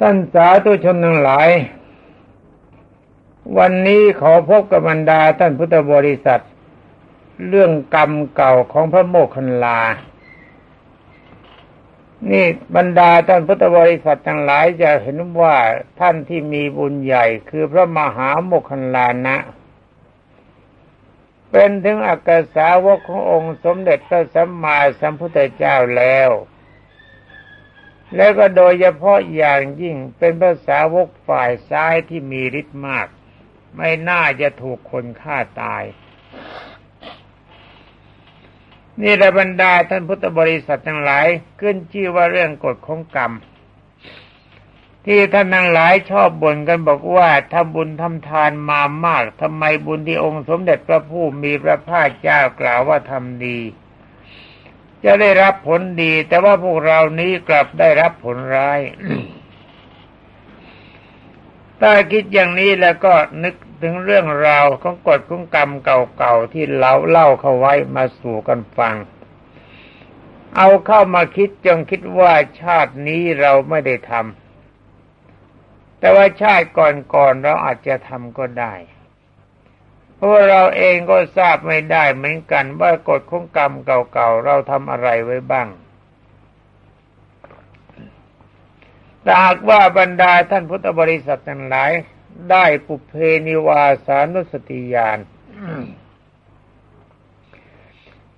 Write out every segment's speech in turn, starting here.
ท่านสาธุชนทั้งหลาย วันนี้ขอพบกับบรรดาท่านพุทธบริษัท เรื่องกรรมเก่าของพระโมคคัลลา นี่บรรดาท่านพุทธบริษัททั้งหลายจะเห็นว่าท่านที่มีบุญใหญ่คือพระมหาโมคคัลลานะ เป็นถึงอักษาวกขององค์สมเด็จพระสัมมาสัมพุทธเจ้าแล้ว แล้วก็โดยเฉพาะอย่างยิ่งเป็นภาษาวกฝ่ายซ้ายที่มีฤทธิ์มาก ไม่น่าจะถูกคนฆ่าตาย นี่ระบรรดาท่านพุทธบริษัททั้งหลายขึ้นชื่อว่าเรื่องกฎของกรรม ที่ท่านทั้งหลายชอบบ่นกันบอกว่าถ้าบุญทำทานมามากทำไมบุญที่องค์สมเด็จพระผู้มีพระภาคเจ้ากล่าวว่าทำดี จะได้รับผลดี แต่ว่าพวกเรานี้กลับได้รับผลร้ายถ้าคิดอย่างนี้แล้วก็นึกถึงเรื่องราวของกฎของกรรมเก่าๆที่เราเล่าเข้าไว้มาสู่กันฟัง เอาเข้ามาคิดจงคิดว่าชาตินี้เราไม่ได้ทำแต่ว่าชาติก่อนๆเราอาจจะทำก็ได้ เพราะเราเองก็ทราบไม่ได้เหมือนกันว่ากฎของกรรมเก่าๆเราทำอะไรไว้บ้างแต่หากว่าบรรดาท่านพุทธบริษัททั้งหลายได้ปุเพนิวาสานุสติญาณ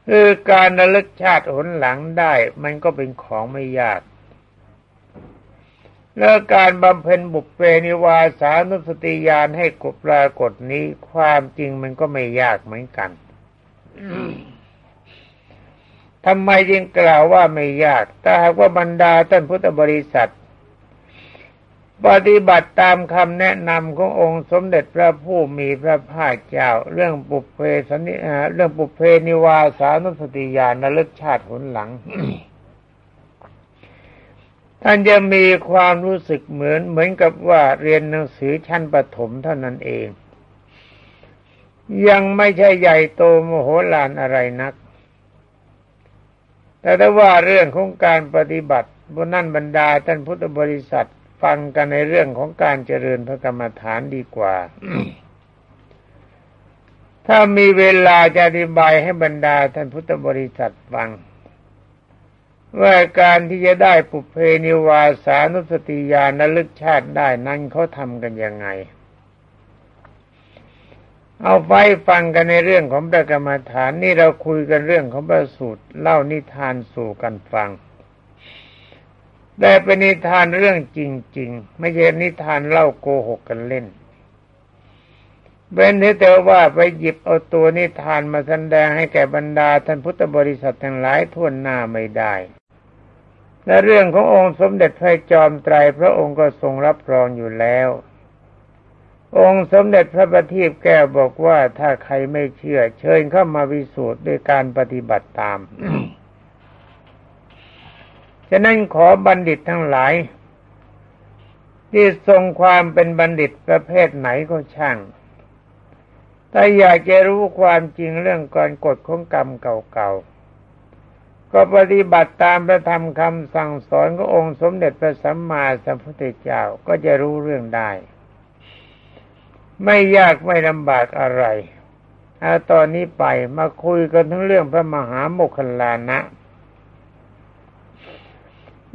คือการระลึกชาติหนหลังได้มันก็เป็นของไม่ยาก แล้วการบำเพ็ญบุพเพนิวาสานุสติญาณให้กบปรากฏนี้ ความจริงมันก็ไม่ยากเหมือนกันทำไมจึงกล่าวว่าไม่ยาก ถ้าหากว่าบรรดาท่านพุทธบริษัท ปฏิบัติตามคำแนะนำขององค์สมเด็จพระผู้มีพระภาคเจ้า เรื่องปุเพสนิเรื่องปุเพนิวาสานุสติญาณระลึกชาติหนหลัง ท่านจะมีความรู้สึกเหมือนเหมือนกับว่าเรียนหนังสือชั้นประถมเท่านั้นเอง ยังไม่ใช่ใหญ่โตมโหลานอะไรนัก แต่ถ้าว่าเรื่องของการปฏิบัติบนนั่นบรรดาท่านพุทธบริษัทฟังกันในเรื่องของการเจริญพระกรรมฐานดีกว่า ถ้ามีเวลาจะอธิบายให้บรรดาท่านพุทธบริษัทฟัง ว่าการที่จะได้ปุเพนิวาสานุสติญาณลึกชาติได้นั้นเขาทำกันยังไง เอาไว้ฟังกันในเรื่องของพระกรรมฐานนี่เราคุยกันเรื่องของพระสูตรเล่านิทานสู่กันฟังแต่เป็นนิทานเรื่องจริง ๆ ไม่ใช่นิทานเล่าโกหกกันเล่นเว้นแต่ว่าไปหยิบเอาตัวนิทานมาแสดงให้แก่บรรดาท่านพุทธบริษัททั้งหลายทวนหน้าไม่ได้ และเรื่องขององค์สมเด็จพระจอมไตรพระองค์ก็ทรงรับรองอยู่แล้ว องค์สมเด็จพระบัณฑิตแก้วบอกว่าถ้าใครไม่เชื่อ เชิญเข้ามาวิสูจน์ด้วยการปฏิบัติตาม ฉะนั้นขอบัณฑิตทั้งหลาย ที่ทรงความเป็นบัณฑิตประเภทไหนก็ช่างถ้าอยากจะรู้ความจริงเรื่องการกฎของกรรมเก่าๆ ก็ปฏิบัติตามพระธรรมคำสั่งสอนขององค์สมเด็จพระสัมมาสัมพุทธเจ้าก็จะรู้เรื่องได้ ไม่ยากไม่ลำบากอะไรเอาตอนนี้ไปมาคุยกันทั้งเรื่องพระมหาโมคคลานะ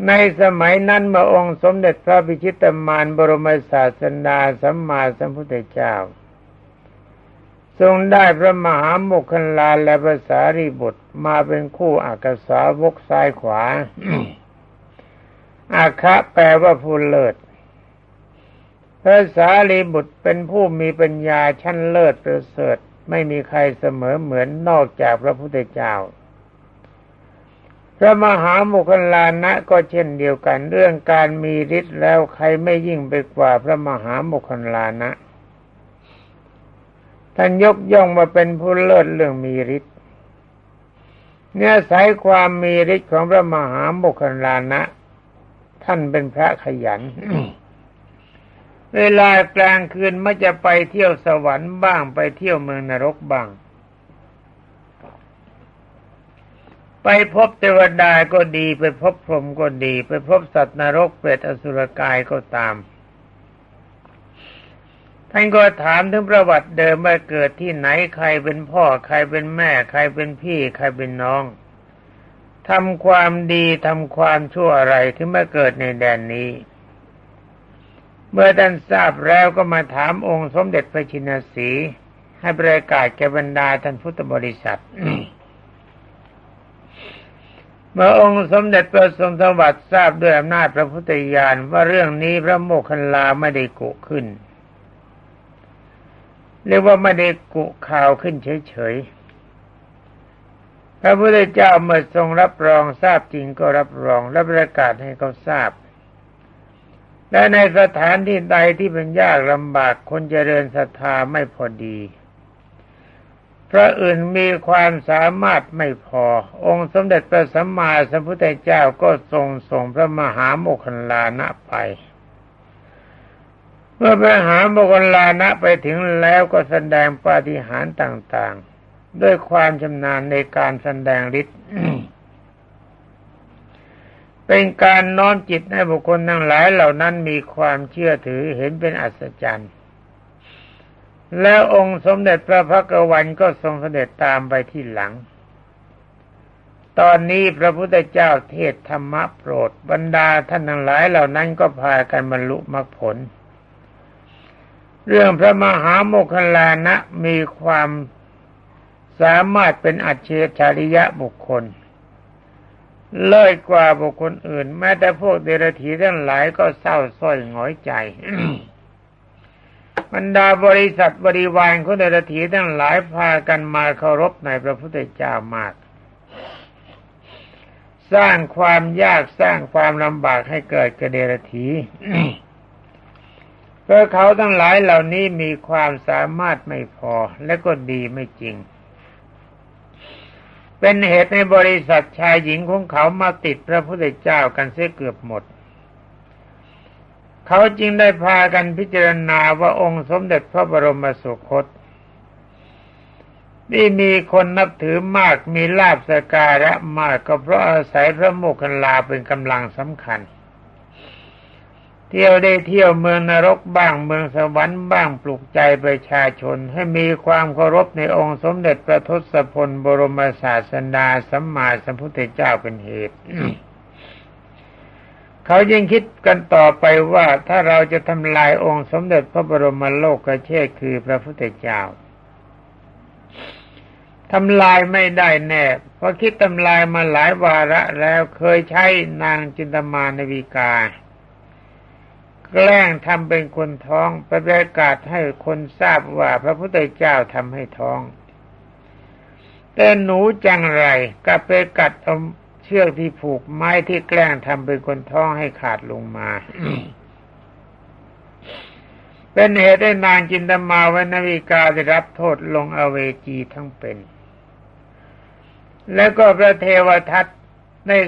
ในสมัยนั้นมื่อองค์สมเด็จพระพิชิตมารบรมศาสนาสัมมาสัมพุทธเจ้า ทรงได้พระมหาโมคคัลลาและภาษารีบุตรมาเป็นคู่อากษาวกซ้ายขวา อาคะแปลว่าผู้เลิศภาษารีบุตรเป็นผู้มีปัญญาชั้นเลิศประเสริฐไม่มีใครเสมอเหมือนนอกจากพระพุทธเจ้า พระมหาโมคคัลลานะก็เช่นเดียวกันเรื่องการมีฤทธิ์แล้วใครไม่ยิ่งไปกว่าพระมหาโมคคัลลานะ ท่านยกย่องมาเป็นผู้เลิศเรื่องมีฤทธิ์เนื้อสายความมีฤทธิ์ของพระมหาโมคคลานะ ท่านเป็นพระขยัน เวลากลางคืนไม่จะไปเที่ยวสวรรค์บ้างไปเที่ยวเมืองนรกบ้าง ไปพบเทวดาก็ดี ไปพบพรหมก็ดี ไปพบสัตว์นรกเปรตอสุรกายก็ตาม ท่านก็ถามถึงประวัติเดิมว่าเกิดที่ไหนใครเป็นพ่อใครเป็นแม่ ใครเป็นพี่ ใครเป็นน้องทำความดีทำความชั่วอะไรที่มาเกิดในแดนนี้ เมื่อท่านทราบแล้วก็มาถามองค์สมเด็จพระชินสีให้ประกาศแก่บรรดาท่านพุทธบริษัทเมื่อองค์สมเด็จพระทรงสวัสดิ์ทราบด้วยอำนาจพระพุทธญาณว่าเรื่องนี้พระโมคคัลลาไม่ได้กุขึ้น เรียกว่าไม่ได้กุข่าวขึ้นเฉยๆ พระพุทธเจ้าเมื่อทรงรับรองทราบจริงก็รับรองและประกาศให้เขาทราบ และในสถานที่ใดที่เป็นยากลำบากคนเจริญศรัทธาไม่พอดีพระอื่นมีความสามารถไม่พอ องค์สมเด็จพระสัมมาสัมพุทธเจ้าก็ทรงส่งพระมหาโมคคัลลานะไป เมื่อไปหาโมกลานะไปถึงแล้วก็แสดงปาฏิหาริย์ต่างๆ ด้วยความชำนาญในการแสดงฤทธิ์เป็นการน้อมจิตให้บุคคลทั้งหลายเหล่านั้นมีความเชื่อถือเห็นเป็นอัศจรรย์ แล้วองค์สมเด็จพระพักวันก็ทรงเสด็จตามไปที่หลัง ตอนนี้พระพุทธเจ้าเทศธรรมะโปรด บรรดาท่านทั้งหลายเหล่านั้นก็พากันบรรลุมรรคผล เรื่องพระมหาโมคคลานะมีความสามารถเป็นอัจฉริยะบุคคล เลิศกว่าบุคคลอื่น แม้แต่พวกเดรัจฉีทั้งหลายก็เศร้าส้อยหงอยใจบรรดาบริษัทบริวารของเดรัจฉีทั้งหลายพากันมาเคารพในพระพุทธเจ้ามาก สร้างความยากสร้างความลำบากให้เกิดกระเดรถี เพราะเขาทั้งหลายเหล่านี้มีความสามารถไม่พอและก็ดีไม่จริง เป็นเหตุในบริษัทชายหญิงของเขามาติดพระพุทธเจ้ากันเสียเกือบหมด เขาจึงได้พากันพิจารณาว่าองค์สมเด็จพระบรมสุคตนี่มีคนนับถือมากมีลาบสการะมากก็เพราะอาศัยพระโมคคัลลาเป็นกำลังสำคัญ เที่ยวได้เที่ยวเมืองนรกบ้างเมืองสวรรค์บ้างปลุกใจประชาชน ให้มีความเคารพในองค์สมเด็จพระทศพลบรมศาสดาสัมมาสัมพุทธเจ้าเป็นเหตุเขายังคิดกันต่อไปว่าถ้าเราจะทำลายองค์สมเด็จพระบรมโลกกเชษคือพระพุทธเจ้าทำลายไม่ได้แน่เพราะคิดทำลายมาหลายวาระแล้วเคยใช้นางจินตมานวิกา แกล้งทำเป็นคนท้องประกาศให้คนทราบว่าพระพุทธเจ้าทำให้ท้อง แต่หนูจังไรกับไปกัดเอาเชือกที่ผูกไม้ที่แกล้งทำเป็นคนท้องให้ขาดลงมาเป็นเหตุให้นางจินตมาวนวิกาได้รับโทษลงอเวจีทั้งเป็น แล้วก็พระเทวทัตได้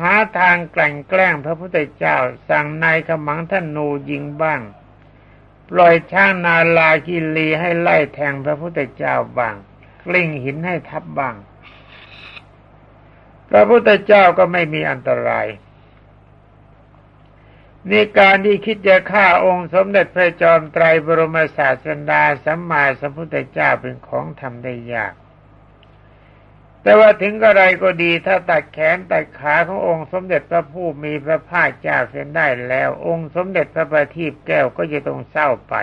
หาทางกลั่นแกล้งพระพุทธเจ้า สั่งนายขมังท่านนูยิงบ้าง ปล่อยช่างนาลาคิลีให้ไล่แทงพระพุทธเจ้าบ้าง กลิ้งหินให้ทับบ้าง พระพุทธเจ้าก็ไม่มีอันตรายในการที่คิดจะฆ่าองค์สมเด็จพระจอมไตรบรมศาสดาสัมมาสัมพุทธเจ้าเป็นของทำได้ยาก แต่ว่าถึงอะไรก็ดีถ้าตัดแขนตัดขาขององค์สมเด็จพระผู้มีพระภาคเจ้าเส้นได้แล้ว องค์สมเด็จพระประทีปแก้วก็จะต้องเศร้าไป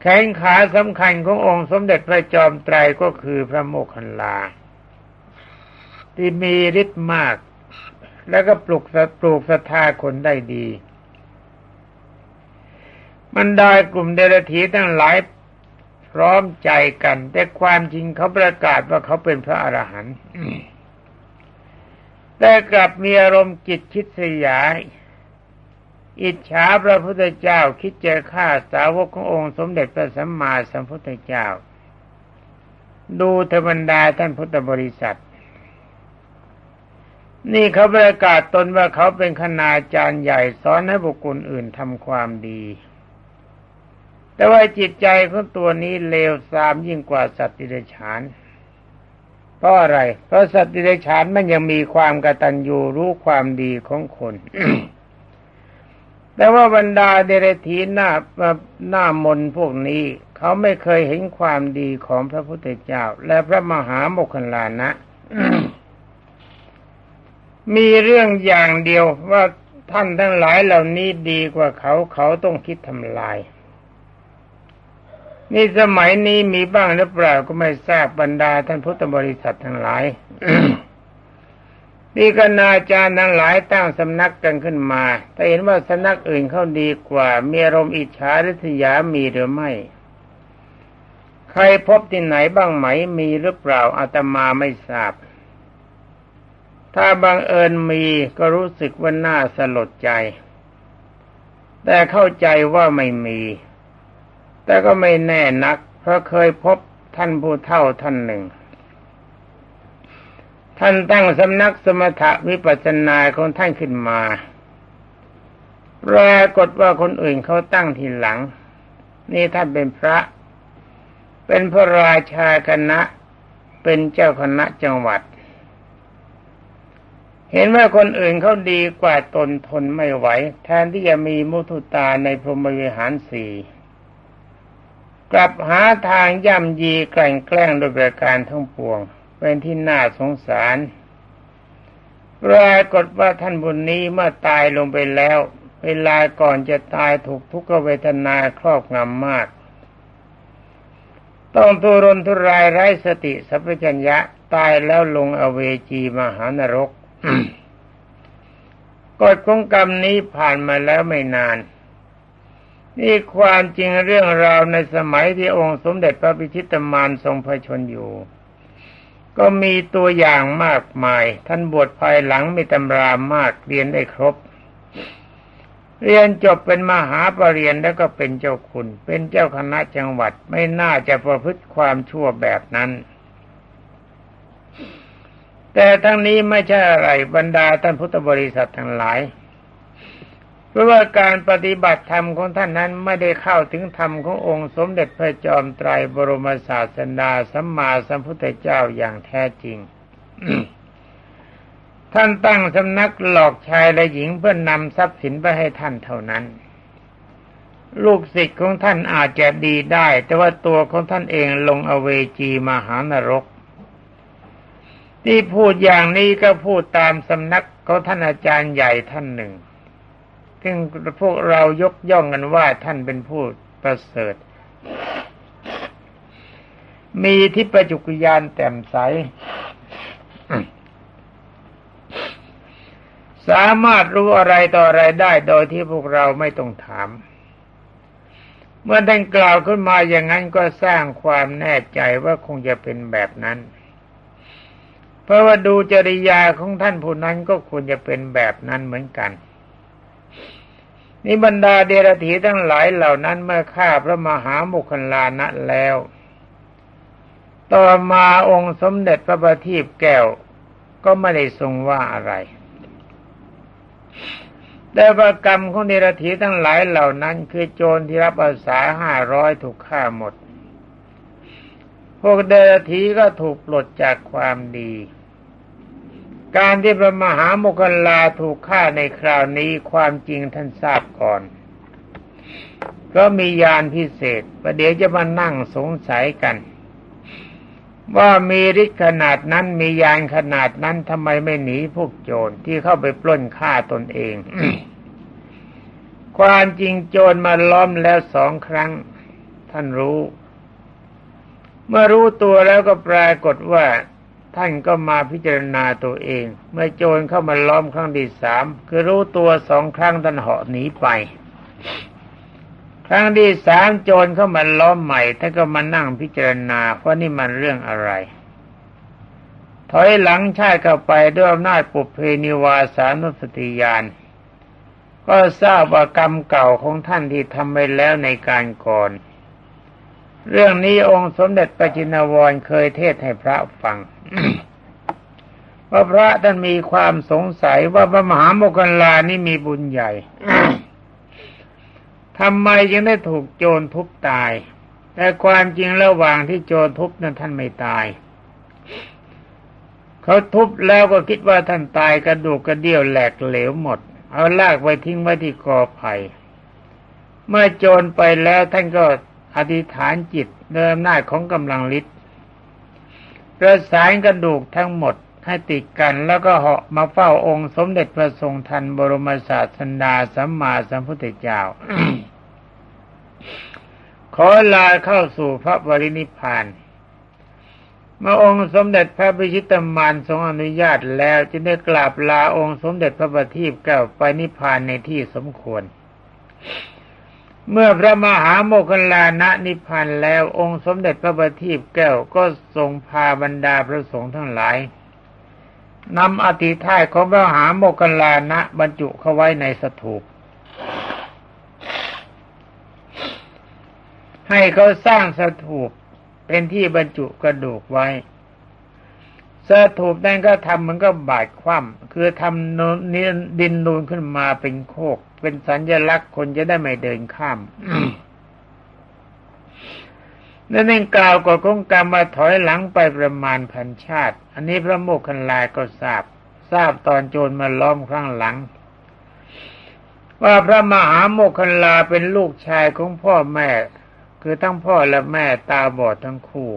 แขนขาสำคัญขององค์สมเด็จพระจอมไตรก็คือพระโมคคัลลา ที่มีฤทธิ์มาก แล้วก็ปลุกปลูกศรัทธาคนได้ดีมันได้กลุ่มเดรัจฉีทั้งหลาย พร้อมใจกัน แต่ความจริงเขาประกาศว่าเขาเป็นพระอรหันต์แต่กลับมีอารมณ์จิตคิดสยาย อิจฉาพระพุทธเจ้าคิดจะฆ่าสาวกขององค์สมเด็จพระสัมมาสัมพุทธเจ้า ดูธรรมดาท่านพุทธบริษัท นี่เขาประกาศตนว่าเขาเป็นคณาจารย์ใหญ่สอนให้บุคคลอื่นทำความดี แต่ว่าจิตใจของตัวนี้เลวทรามยิ่งกว่าสัตว์ติเดชานเพราะอะไร เพราะสัตว์ดิเรกชันมันยังมีความกตัญญูรู้ความดีของคนแต่ว่าบรรดาเดรธีหน้าหน้ามนพวกนี้ เขาไม่เคยเห็นความดีของพระพุทธเจ้า และพระมหาโมคคัลลานะ มีเรื่องอย่างเดียวว่าท่านทั้งหลายเหล่านี้ดีกว่าเขาเขาต้องคิดทำลาย นี่สมัยนี้มีบ้างหรือเปล่าก็ไม่ทราบบรรดาท่านพุทธบริษัททั้งหลายนี่ก็นาจารย์ทั้งหลายตั้งสำนักกันขึ้นมา แต่เห็นว่าสำนักอื่นเขาดีกว่า มีอารมณ์อิจฉาริษยามีหรือไม่ ใครพบที่ไหนบ้างไหมมีหรือเปล่าอาตมาไม่ทราบ ถ้าบังเอิญมีก็รู้สึกว่าน่าสลดใจ แต่เข้าใจว่าไม่มี แต่ก็ไม่แน่นัก เพราะเคยพบท่านผู้เฒ่าท่านหนึ่ง ท่านตั้งสำนักสมถะวิปัสสนาของท่านขึ้นมาปรากฏว่าคนอื่นเขาตั้งทีหลัง นี่ท่านเป็นพระ เป็นพระราชาคณะ เป็นเจ้าคณะจังหวัด เห็นว่าคนอื่นเขาดีกว่าตนทนไม่ไหว แทนที่จะมีมุทุตาในพรหมวิหารสี่ กลับหาทางย่ำยีแกล้งแกล้งโดยประการทั้งปวง เป็นที่น่าสงสารปรากฏว่าท่านบุญนี้เมื่อตายลงไปแล้ว เวลาก่อนจะตายถูกทุกขเวทนาครอบงำมาก ต้องทุรนทุรายไร้สติสัพพัญญะตายแล้วลงอเวจีมหานรกกฎของกรรมนี้ผ่านมาแล้วไม่นาน นี่ความจริงเรื่องราวในสมัยที่องค์สมเด็จพระพิชิตมารทรงพระชนอยู่ ก็มีตัวอย่างมากมาย ท่านบวชภายหลังมีตำรามากเรียนได้ครบ เรียนจบเป็นมหาปรริญญาแล้วก็เป็นเจ้าคุณ เป็นเจ้าคณะจังหวัดไม่น่าจะประพฤติความชั่วแบบนั้นแต่ทั้งนี้ไม่ใช่อะไรบรรดาท่านพุทธบริษัททั้งหลาย พราะว่าการปฏิบัติธรรมของท่านนั้นไม่ได้เข้าถึงธรรมขององค์สมเด็จพระจอมไตรบรมศาสดาสัมมาสัมพุทธเจ้าอย่างแท้จริง ท่านตั้งสำนักหลอกชายและหญิงเพื่อนนำทรัพย์สินไปให้ท่านเท่านั้น ลูกศิษย์ของท่านอาจจะดีได้ แต่ว่าตัวของท่านเองลงอเวจีมหานรกที่พูดอย่างนี้ก็พูดตามสำนักของท่านอาจารย์ใหญ่ท่านหนึ่ง ซึ่งพวกเรายกย่องกันว่าท่านเป็นผู้ประเสริฐ มีทิพจุกยานแต้มใส สามารถรู้อะไรต่ออะไรได้โดยที่พวกเราไม่ต้องถาม เมื่อท่านกล่าวขึ้นมาอย่างนั้นก็สร้างความแน่ใจว่าคงจะเป็นแบบนั้นเพราะว่าดูจริยาของท่านผู้นั้นก็ควรจะเป็นแบบนั้นเหมือนกัน นี่บรรดาเดรธีทั้งหลายเหล่านั้นเมื่อฆ่าพระมหามุคัลลานะแล้ว ต่อมาองค์สมเด็จพระบัณฑิตแก้ว ก็ไม่ได้ทรงว่าอะไร แต่ว่ากรรมของเดรธีทั้งหลายเหล่านั้น คือโจรที่รับอาสาห้าร้อยถูกฆ่าหมด พวกเดรธีก็ถูกปลดจากความดี การที่พระมหาโมคคลาถูกฆ่าในคราวนี้ความจริงท่านทราบก่อนก็มียานพิเศษประเดี๋ยวจะมานั่งสงสัยกัน ว่ามีฤทธิ์ขนาดนั้นมียานขนาดนั้นทำไมไม่หนีพวกโจรที่เข้าไปปล้นฆ่าตนเอง ความจริงโจรมาล้อมแล้วสองครั้ง ท่านรู้ เมื่อรู้ตัวแล้วก็ปรากฏว่า ท่านก็มาพิจารณาตัวเอง เมื่อโจรเข้ามาล้อมครั้งที่สามคือรู้ตัวสองครั้งท่านเหาะหนีไป ครั้งที่สามโจรเข้ามาล้อมใหม่ท่านก็มานั่งพิจารณาว่านี่มันเรื่องอะไร ถอยหลังชาติเข้าไปด้วยอำนาจปุเพนิวาสานุสติยานก็ทราบว่ากรรมเก่าของท่านที่ทำไปแล้วในการก่อน เรื่องนี้องค์สมเด็จปจินวรเคยเทศให้พระฟัง ว่าพระท่านมีความสงสัยว่าพระมหาโมกขลานี่มีบุญใหญ่ทำไมยังได้ถูกโจรทุบตาย แต่ความจริงระหว่างที่โจรทุบนั้นท่านไม่ตาย เขาทุบแล้วก็คิดว่าท่านตายกระดูกกระเดี่ยวแหลกเหลวหมด เอาลากไปทิ้งไว้ที่กอไผ่เมื่อโจรไปแล้วท่านก็อธิษฐานจิตเดิมหน้าของกำลังฤทธิ์ ประสานกระดูกทั้งหมดให้ติดกันแล้วก็เหาะมาเฝ้าองค์สมเด็จพระทรงทันบรมศาสดาสัมมาสัมพุทธเจ้า ขอลาเข้าสู่พระบรินิพพานเมื่อองค์สมเด็จพระพิชิตมารทรงอนุญาตแล้วจึงได้กราบลาองค์สมเด็จพระบัณฑิตแก้วไปนิพพานในที่สมควร เมื่อพระมหาโมคคลานะนิพพานแล้วองค์สมเด็จพระบัณฑิตแก้วก็ทรงพาบรรดาพระสงฆ์ทั้งหลายนำอธิท้ายของพระมหาโมคคลานะบรรจุเข้าไว้ในสถูปให้เขาสร้างสถูปเป็นที่บรรจุกระดูกไว้สถูปนั้นก็ทำมันก็บาดคว่ำคือทำนดินนูนขึ้นมาเป็นโคก เป็นสัญลักษณ์คนจะได้ไม่เดินข้ามนั่นเองกล่าวกับคงกรรมมาถอยหลังไปประมาณพันชาติ อันนี้พระโมคคัลลาก็ทราบ ทราบตอนโจรมาล้อมข้างหลัง ว่าพระมหาโมคคัลลาเป็นลูกชายของพ่อแม่ คือทั้งพ่อและแม่ตาบอดทั้งคู่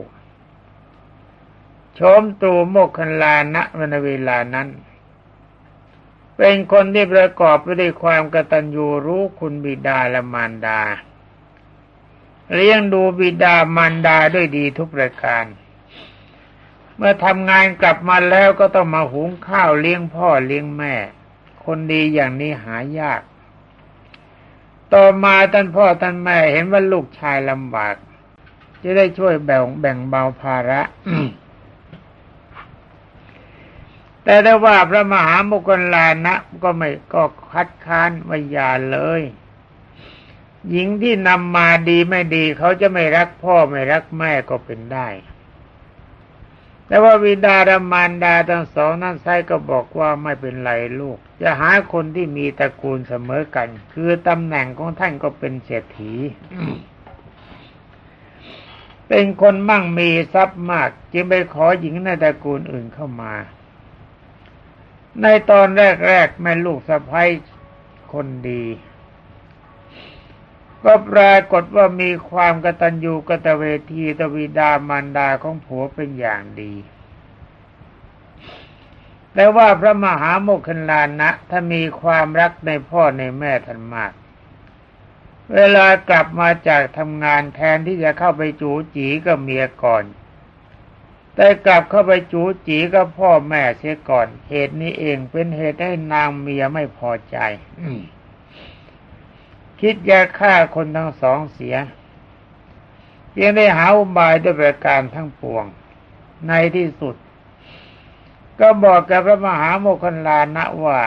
ชมตูโมกขันลานะวนเวลานั้น เป็นคนที่ประกอบไปด้วยความกตัญญูรู้คุณบิดาและมารดา เลี้ยงดูบิดามารดาด้วยดีทุกประการ เมื่อทำงานกลับมาแล้วก็ต้องมาหุงข้าวเลี้ยงพ่อเลี้ยงแม่ คนดีอย่างนี้หายาก ต่อมาท่านพ่อท่านแม่เห็นว่าลูกชายลำบาก จะได้ช่วยแบ่งแบ่งเบาภาระ แต่ได้ว่าพระมหามุกลานะก็ไม่ก็คัดค้านว่าอย่าเลย หญิงที่นำมาดีไม่ดี เขาจะไม่รักพ่อไม่รักแม่ก็เป็นได้ แต่ว่าวิดารมานดาทั้งสองนั้นไซก็บอกว่าไม่เป็นไรลูก จะหาคนที่มีตระกูลเสมอกัน คือตำแหน่งของท่านก็เป็นเศรษฐีเป็นคนมั่งมีทรัพย์มาก จึงไปขอหญิงในตระกูลอื่นเข้ามา ในตอนแรกๆแม่ลูกสะพ้ยคนดี ก็ปรากฏว่ามีความกตัญญูกตเวทีตวิดามารดาของผัวเป็นอย่างดี แต่ว่าพระมหาโมคคันลานะถ้ามีความรักในพ่อในแม่ท่านมาก เวลากลับมาจากทำงานแทนที่จะเข้าไปจูจีกับเมียก่อน แต่กลับเข้าไปจูจีกับพ่อแม่เสียก่อน เหตุนี้เองเป็นเหตุให้นางเมียไม่พอใจคิดจะฆ่าคนทั้งสองเสียยังได้หาอุบายด้วยประการทั้งปวง ในที่สุด ก็บอกกับพระมหาโมคคลานะว่า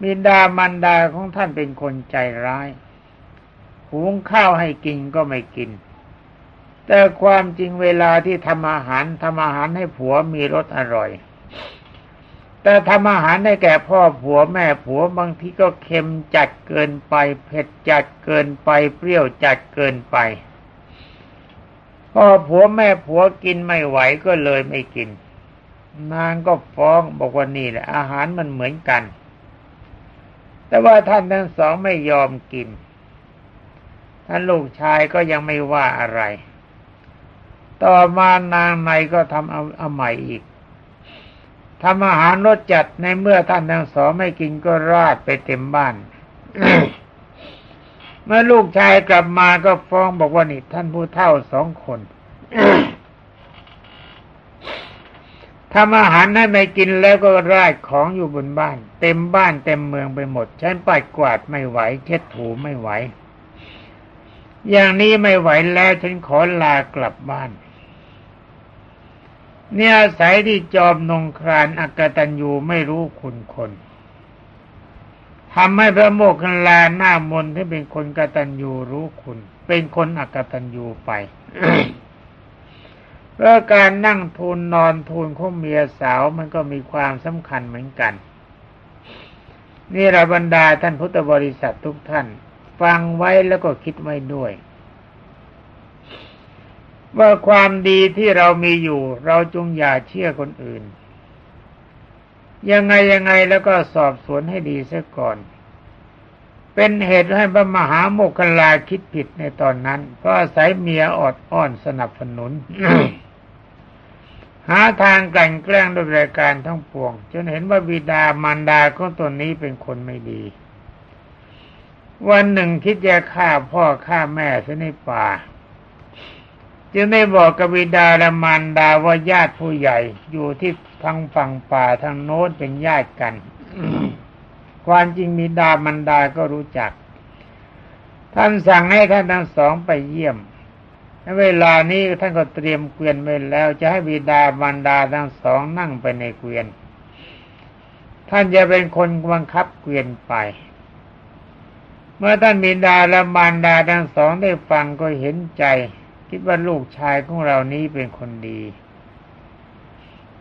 มิดามันดาของท่านเป็นคนใจร้าย หุงข้าวให้กินก็ไม่กิน แต่ความจริงเวลาที่ทำอาหารทำอาหารให้ผัวมีรสอร่อย แต่ทำอาหารให้แก่พ่อผัวแม่ผัวบางทีก็เค็มจัดเกินไปเผ็ดจัดเกินไปเปรี้ยวจัดเกินไป พ่อผัวแม่ผัวกินไม่ไหวก็เลยไม่กิน นางก็ฟ้องบอกว่านี่แหละ อาหารมันเหมือนกัน แต่ว่าท่านทั้งสองไม่ยอมกินท่านลูกชายก็ยังไม่ว่าอะไร ต่อมานางในก็ทำเอาเอาใหม่อีกทำอาหารรสจัดในเมื่อท่านทั้งสองไม่กินก็ราดไปเต็มบ้าน เมื่อลูกชายกลับมาก็ฟ้องบอกว่านี่ท่านผู้เฒ่าสองคนทำอาหารให้ไม่กินแล้วก็ราดของอยู่บนบ้าน เต็มบ้านเต็มเมืองไปหมดฉันปัดกวาดไม่ไหว เช็ดถูไม่ไหว อย่างนี้ไม่ไหวแล้วฉันขอลากลับบ้าน เนี่ยอาศัยที่จอมนงครานอักตันยูไม่รู้คุณคนทำให้พระโมกขันลาหน้ามนที่เป็นคนกตัญญูรู้คุณ เป็นคนอักตัญญูไปเพราะการนั่งทูลนอนทูลขอเมียสาวมันก็มีความสำคัญเหมือนกัน นี่ระบรรดาท่านพุทธบริษัททุกท่าน ฟังไว้แล้วก็คิดไว้ด้วย ว่าความดีที่เรามีอยู่ เราจงอย่าเชื่อคนอื่น ยังไงยังไงแล้วก็สอบสวนให้ดีเสียก่อน เป็นเหตุให้พระมหาโมคคลาคิดผิดในตอนนั้นเพราะอาศัยเมียอดอ้อนสนับสนุน หาทางกลั่นแกล้งด้วยรายการทั้งปวง จนเห็นว่าบิดามารดาของตนนี้เป็นคนไม่ดี วันหนึ่งคิดจะฆ่าพ่อฆ่าแม่ซะในป่า จึงได้บอกกับบิดาและมารดาว่าญาติผู้ใหญ่อยู่ที่ทางฝั่งป่าทางโน้นเป็นญาติกัน ความจริงบิดามารดาก็รู้จัก ท่านสั่งให้ท่านทั้งสองไปเยี่ยมในเวลานี้ท่านก็เตรียมเกวียนไว้แล้ว จะให้บิดามารดาทั้งสองนั่งไปในเกวียน ท่านจะเป็นคนบังคับเกวียนไป เมื่อท่านบิดาและมารดาทั้งสองได้ฟังก็เห็นใจ คิดว่าลูกชายของเรานี้เป็นคนดี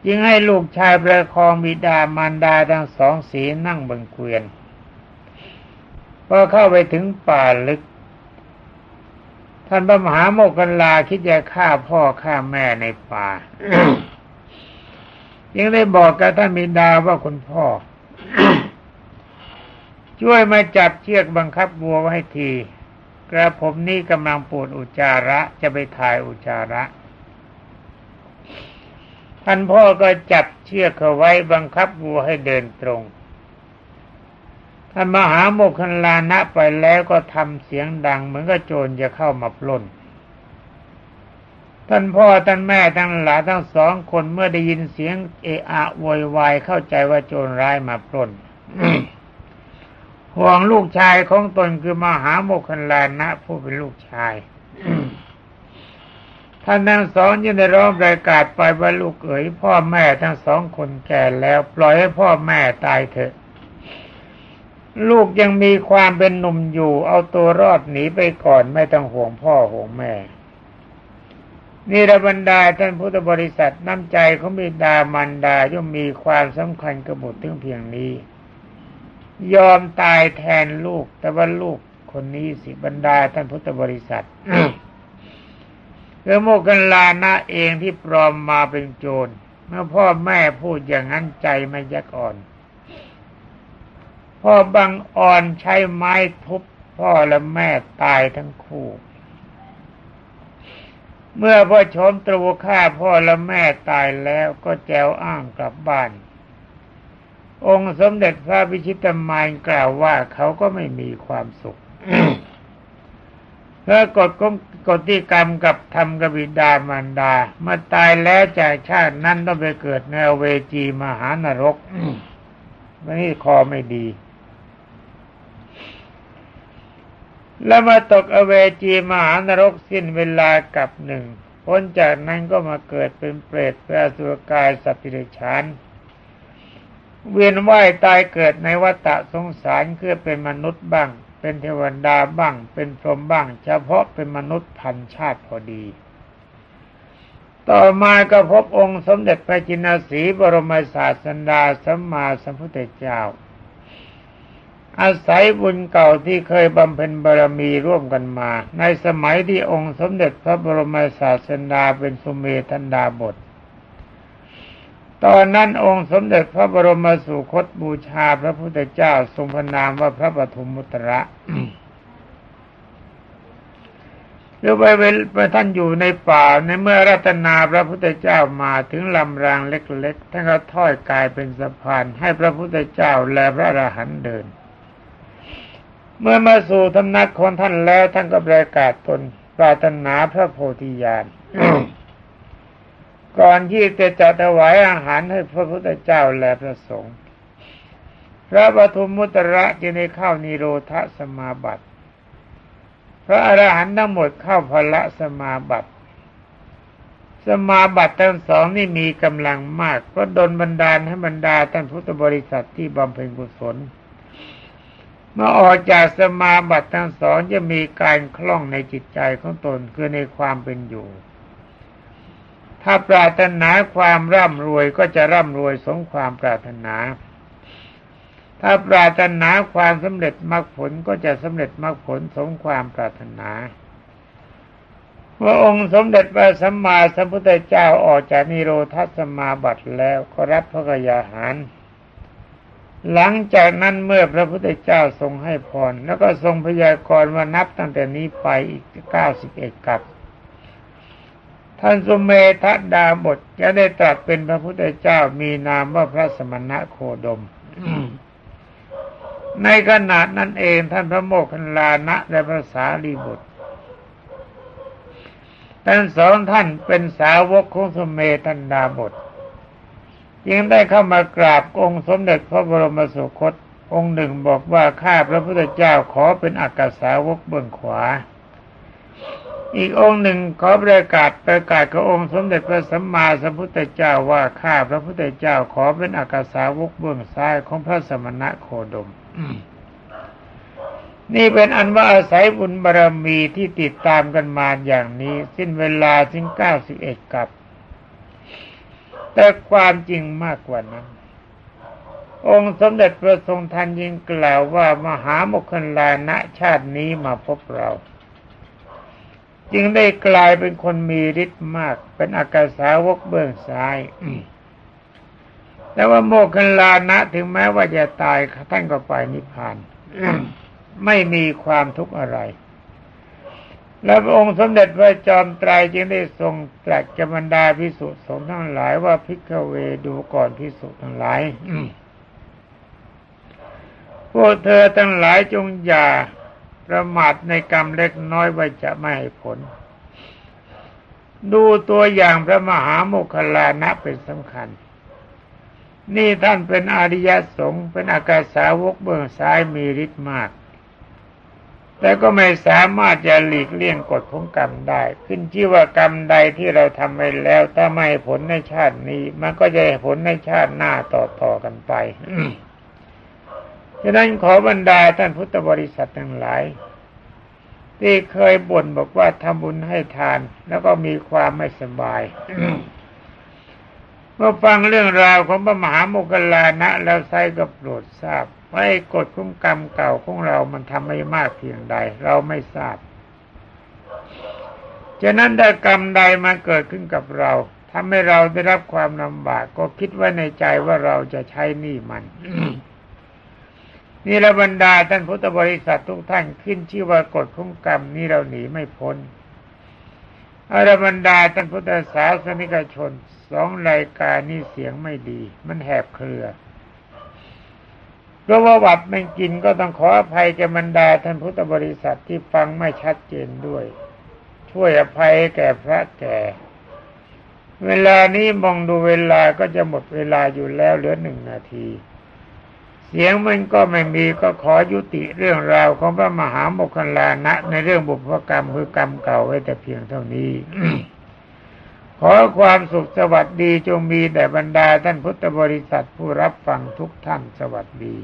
จึงให้ลูกชายประคองบิดามารดาทั้งสองสีนั่งบนเกวียนพอเข้าไปถึงป่าลึก ท่านพระมหาโมกขันลาคิดจะฆ่าพ่อฆ่าแม่ในป่ายังได้บอกกับท่านบิดาว่าคุณพ่อ ช่วยมาจับเชือกบังคับบัวไว้ให้ที กระผมนี่กำลังปวดอุจจาระจะไปถ่ายอุจจาระ ท่านพ่อก็จับเชือกเขาไว้บังคับวัวให้เดินตรง ท่านมหาโมคคันลานะไปแล้วก็ทำเสียงดัง เหมือนกับโจรจะเข้ามาปล้นท่านพ่อท่านแม่ทั้งหลายทั้งสองคนเมื่อได้ยินเสียงเอะอะโวยวายเข้าใจว่าโจรร้ายมาปล้น ห่วงลูกชายของตนคือมหาโมคคันลานะผู้เป็นลูกชายท่านทั้งสองยังได้ร้องประกาศไปว่าลูกเอ๋ยพ่อแม่ทั้งสองคนแก่แล้ว ปล่อยให้พ่อแม่ตายเถอะ ลูกยังมีความเป็นหนุ่มอยู่ เอาตัวรอดหนีไปก่อนไม่ต้องห่วงพ่อห่วงแม่ นี่ระบรรดาท่านพุทธบริษัทน้ำใจของบิดามันดาย่อมมีความสำคัญกระบุถึงเพียงนี้ ยอมตายแทนลูก แต่ว่าลูกคนนี้สิบรรดาท่านพุทธบริษัทคือโมกันลานะเองที่ปลอมมาเป็นโจร เมื่อพ่อแม่พูดอย่างนั้นใจไม่ยักอ่อน พ่อบังอ่อนใช้ไม้ทุบพ่อและแม่ตายทั้งคู่ เมื่อพ่อชมตรูฆ่าพ่อและแม่ตายแล้วก็แจวอ้างกลับบ้าน องค์สมเด็จพระวิชิตมายกล่าวว่าเขาก็ไม่มีความสุขเพราะกฎกฎที่กรรมกับทำกบิดามารดาเมื่อตายแล้วจากชาตินั้นต้องไปเกิดในเวจีมหานรกวันนี้คอไม่ดี แล้วมาตกอเวจีมหานรกสิ้นเวลากับหนึ่งพ้นจากนั้นก็มาเกิดเป็นเปรตเป็นอสุรกายสัตว์เดรัจฉาน เวียนว่ายตายเกิดในวัฏสงสารคือเป็นมนุษย์บ้าง เป็นเทวดาบ้าง เป็นพรหมบ้าง เฉพาะเป็นมนุษย์พันชาติพอดี ต่อมาก็พบองค์สมเด็จพระจินสีบรมศาสดาสัมมาสัมพุทธเจ้า อาศัยบุญเก่าที่เคยบำเพ็ญบารมีร่วมกันมา ในสมัยที่องค์สมเด็จพระบรมศาสดาเป็นสุเมธันดาบท ตอนนั้นองค์สมเด็จพระบรมสุคตบูชาพระพุทธเจ้าทรงพระนามว่าพระปฐุมมุตระหรือไปไปท่านอยู่ในป่าในเมื่อรัตนาพระพุทธเจ้ามาถึงลำรางเล็กๆท่านก็ถ้อยกายเป็นสะพานให้พระพุทธเจ้าและพระอรหันต์เดิน เมื่อมาสู่ธรรมนักของท่านแล้วท่านก็ประกาศตนปรารถนาพระโพธิญาณ ก่อนที่จะจะถวายอาหารให้พระพุทธเจ้าและพระสงฆ์พระปฐุมมุตระจึงได้เข้านิโรธสมาบัติพระอรหันต์ทั้งหมดเข้าพละสมาบัติ สมาบัติทั้งสองนี่มีกำลังมาก ก็ดนบันดาลให้บรรดาท่านพุทธบริษัทที่บำเพ็ญกุศลเมื่อออกจากสมาบัติทั้งสองจะมีการคล่องในจิตใจของตนคือในความเป็นอยู่ ถ้าปรารถนาความร่ำรวยก็จะร่ำรวยสมความปรารถนา ถ้าปรารถนาความสำเร็จมรรคผลก็จะสำเร็จมรรคผลสมความปรารถนาเว่าองค์สมเด็จพระสัมมาสัมพุทธเจ้าออกจากนิโรธสมาบัติแล้วก็รับพระกยาหาร หลังจากนั้นเมื่อพระพุทธเจ้าทรงให้พรแล้วก็ทรงพยากรณ์ว่านับตั้งแต่นี้ไปอีกเก้าสิบเอ็ดกับ ท่านสุเมธดาบทจะได้ตรัสเป็นพระพุทธเจ้ามีนามว่าพระสมณะโคดม ในขณะนั้นเองท่านพระโมคคัลลานะและพระสารีบุตรทั้งสองท่านเป็นสาวกของสมเมธันดาบทยังได้เข้ามากราบองค์สมเด็จพระบรมสุคต องค์หนึ่งบอกว่าข้าพระพุทธเจ้าขอเป็นอักษาวกเบื้องขวา อีกองค์หนึ่งขอประกาศประกาศกับองค์สมเด็จพระสัมมาสัมพุทธเจ้าว่าข้าพระพุทธเจ้าขอเป็นอักษาวกเบื้องซ้ายของพระสมณะโคดม นี่เป็นอันว่าอาศัยบุญบารรมีที่ติดตามกันมาอย่างนี้ สิ้นเวลาถึงเก้าสิบเอ็ดกับ แต่ความจริงมากกว่านั้นองค์สมเด็จพระทรงทันยิงกล่าวว่ามหามคคลานะชาตินี้มาพบเรา จึงได้กลายเป็นคนมีฤทธิ์มาก เป็นอากาสาวกเบื้องซ้ายแต่ว่าโมคคลานะถึงแม้ว่าจะตายท่านก็ไปนิพพานไม่มีความทุกข์อะไร แล้วพระองค์สมเด็จพระจอมไตรจึงได้ทรงตรัสกับบรรดาพิสุสงฆ์ทั้งหลายว่าพิกเวดูก่อนพิสุทั้งหลายพวกเธอทั้งหลายจงอย่า ประมาทในกรรมเล็กน้อยไว่าจะไม่ให้ผล ดูตัวอย่างพระมหาโมคคลานะเป็นสำคัญ นี่ท่านเป็นอริยสงฆ์เป็นอากาสาวกเบื้องซ้ายมีฤทธิ์มาก แต่ก็ไม่สามารถจะหลีกเลี่ยงกฎของกรรมได้ ขึ้นชื่อว่ากรรมใดที่เราทำไปแล้วถ้าไม่ผลในชาตินี้ มันก็จะผลในชาติหน้าต่อๆกันไป ฉะนั้นขอบรรดาท่านพุทธบริษัททั้งหลาย ที่เคยบ่นบอกว่าทำบุญให้ทานแล้วก็มีความไม่สบายเมื่อฟังเรื่องราวของพระมหาโมกลานะ แล้วไซก็โปรดทราบว่ากฎคุ้มกรรมเก่าของเรามันทำไม่มากเพียงใด เราไม่ทราบฉะนั้นถ้ากรรมใดมาเกิดขึ้นกับเราทำให้เราได้รับความลำบาก ก็คิดไว้ในใจว่าเราจะใช้หนี้มัน นี่ระบรรดาท่านพุทธบริษัททุกท่านขึ้นชื่อว่ากฎคุ้มกรรมนี้เราหนีไม่พ้นอรบรรดาท่านพุทธศาสนิกชนสองรายการนี้เสียงไม่ดี มันแหบเครือเพราะว่าวัดมันกินก็ต้องขออภัยแกบรรดาท่านพุทธบริษัทที่ฟังไม่ชัดเจนด้วย ช่วยอภัยแก่พระแก่ เวลานี้มองดูเวลาก็จะหมดเวลาอยู่แล้วเหลือหนึ่งนาที เสียงมันก็ไม่มีก็ขอยุติเรื่องราวของพระมหาโมคคลานะ ในเรื่องบุพกรรมคือกรรมเก่าไว้แต่เพียงเท่านี้ขอความสุขสวัสดีจงมีแด่บรรดาท่านพุทธบริษัทผู้รับฟังทุกท่านสวัสดี